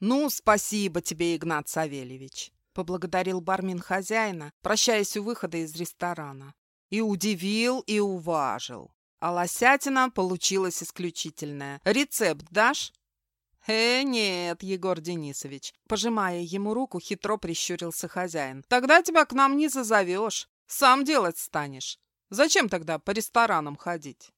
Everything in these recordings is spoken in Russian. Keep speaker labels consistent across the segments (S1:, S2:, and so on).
S1: «Ну, спасибо тебе, Игнат Савельевич», — поблагодарил бармин хозяина, прощаясь у выхода из ресторана. И удивил, и уважил. А лосятина получилась исключительная. Рецепт дашь? «Э, нет, Егор Денисович», — пожимая ему руку, хитро прищурился хозяин. «Тогда тебя к нам не зазовешь. Сам делать станешь. Зачем тогда по ресторанам ходить?»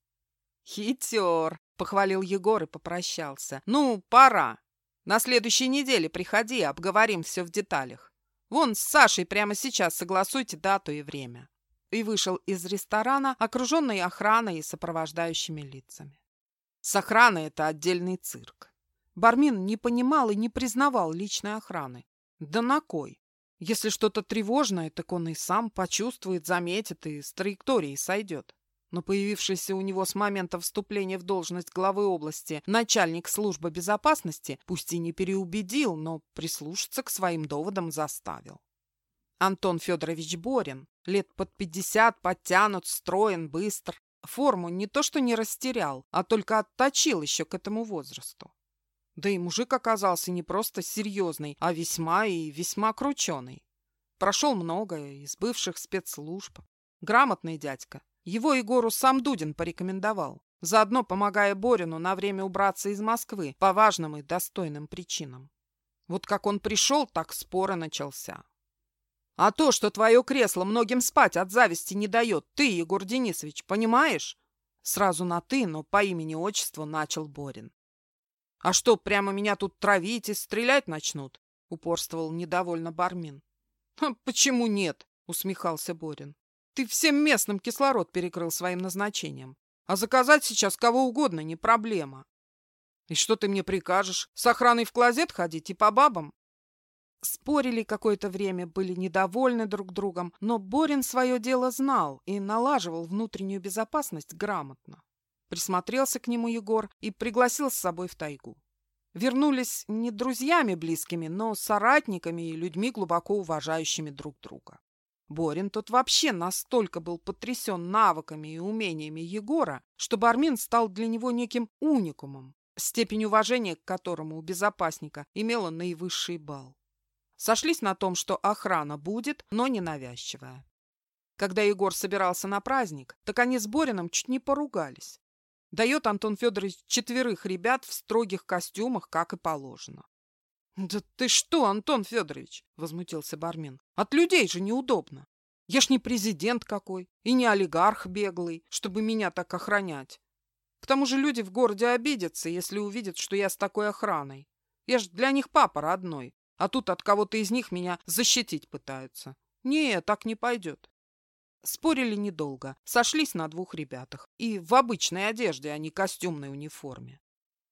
S1: «Хитер», — похвалил Егор и попрощался. «Ну, пора. На следующей неделе приходи, обговорим все в деталях. Вон с Сашей прямо сейчас согласуйте дату и время». И вышел из ресторана, окруженный охраной и сопровождающими лицами. С охраной это отдельный цирк. Бармин не понимал и не признавал личной охраны. Да на кой? Если что-то тревожное, так он и сам почувствует, заметит и с траектории сойдет. Но появившийся у него с момента вступления в должность главы области начальник службы безопасности, пусть и не переубедил, но прислушаться к своим доводам заставил. Антон Федорович Борин, лет под пятьдесят, подтянут, строен, быстр. Форму не то что не растерял, а только отточил еще к этому возрасту. Да и мужик оказался не просто серьезный, а весьма и весьма крученый. Прошел многое из бывших спецслужб. Грамотный дядька. Его Егору сам Дудин порекомендовал, заодно помогая Борину на время убраться из Москвы по важным и достойным причинам. Вот как он пришел, так спора начался. А то, что твое кресло многим спать от зависти не дает, ты, Егор Денисович, понимаешь? Сразу на «ты», но по имени-отчеству начал Борин. «А что, прямо меня тут травить и стрелять начнут?» — упорствовал недовольно Бармин. «А почему нет?» — усмехался Борин. «Ты всем местным кислород перекрыл своим назначением. А заказать сейчас кого угодно не проблема. И что ты мне прикажешь? С охраной в клозет ходить и по бабам?» Спорили какое-то время, были недовольны друг другом, но Борин свое дело знал и налаживал внутреннюю безопасность грамотно. Присмотрелся к нему Егор и пригласил с собой в тайгу. Вернулись не друзьями близкими, но соратниками и людьми, глубоко уважающими друг друга. Борин тут вообще настолько был потрясен навыками и умениями Егора, что Бармин стал для него неким уникумом, степень уважения к которому у безопасника имела наивысший балл. Сошлись на том, что охрана будет, но не навязчивая. Когда Егор собирался на праздник, так они с Борином чуть не поругались. Дает Антон Федорович четверых ребят в строгих костюмах, как и положено. «Да ты что, Антон Федорович?» — возмутился Бармин. «От людей же неудобно. Я ж не президент какой и не олигарх беглый, чтобы меня так охранять. К тому же люди в городе обидятся, если увидят, что я с такой охраной. Я ж для них папа родной, а тут от кого-то из них меня защитить пытаются. Не, так не пойдет. Спорили недолго, сошлись на двух ребятах. И в обычной одежде, а не костюмной униформе.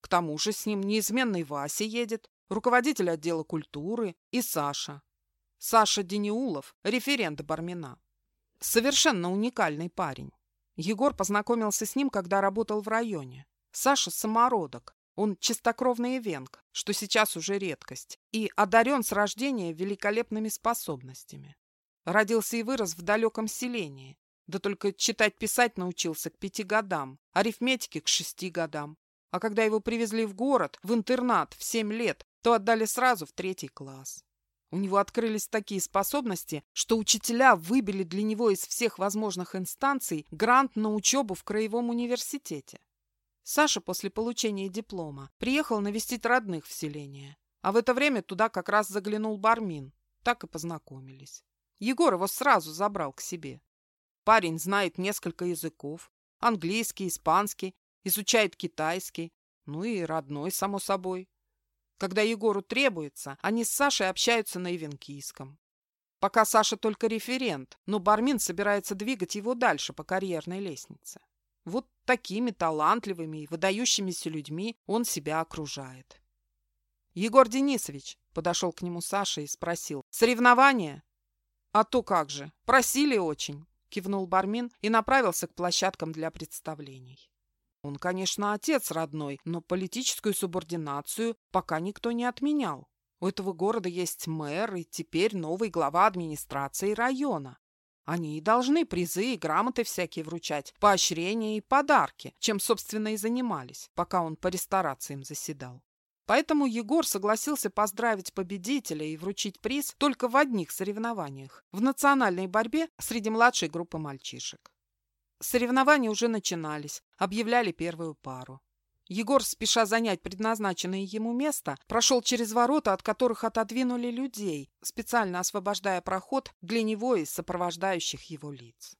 S1: К тому же с ним неизменный Вася едет, руководитель отдела культуры и Саша. Саша Дениулов, референт Бармина. Совершенно уникальный парень. Егор познакомился с ним, когда работал в районе. Саша самородок. Он чистокровный венг, что сейчас уже редкость, и одарен с рождения великолепными способностями. Родился и вырос в далеком селении. Да только читать-писать научился к пяти годам, арифметике к шести годам. А когда его привезли в город, в интернат, в семь лет, то отдали сразу в третий класс. У него открылись такие способности, что учителя выбили для него из всех возможных инстанций грант на учебу в Краевом университете. Саша после получения диплома приехал навестить родных в селение. А в это время туда как раз заглянул Бармин. Так и познакомились. Егор его сразу забрал к себе. Парень знает несколько языков. Английский, испанский, изучает китайский. Ну и родной, само собой. Когда Егору требуется, они с Сашей общаются на ивенкийском. Пока Саша только референт, но Бармин собирается двигать его дальше по карьерной лестнице. Вот такими талантливыми и выдающимися людьми он себя окружает. «Егор Денисович», — подошел к нему Саша и спросил, «соревнования?» «А то как же! Просили очень!» — кивнул Бармин и направился к площадкам для представлений. Он, конечно, отец родной, но политическую субординацию пока никто не отменял. У этого города есть мэр и теперь новый глава администрации района. Они и должны призы и грамоты всякие вручать, поощрения и подарки, чем, собственно, и занимались, пока он по ресторациям заседал. Поэтому Егор согласился поздравить победителя и вручить приз только в одних соревнованиях – в национальной борьбе среди младшей группы мальчишек. Соревнования уже начинались, объявляли первую пару. Егор, спеша занять предназначенное ему место, прошел через ворота, от которых отодвинули людей, специально освобождая проход для него и сопровождающих его лиц.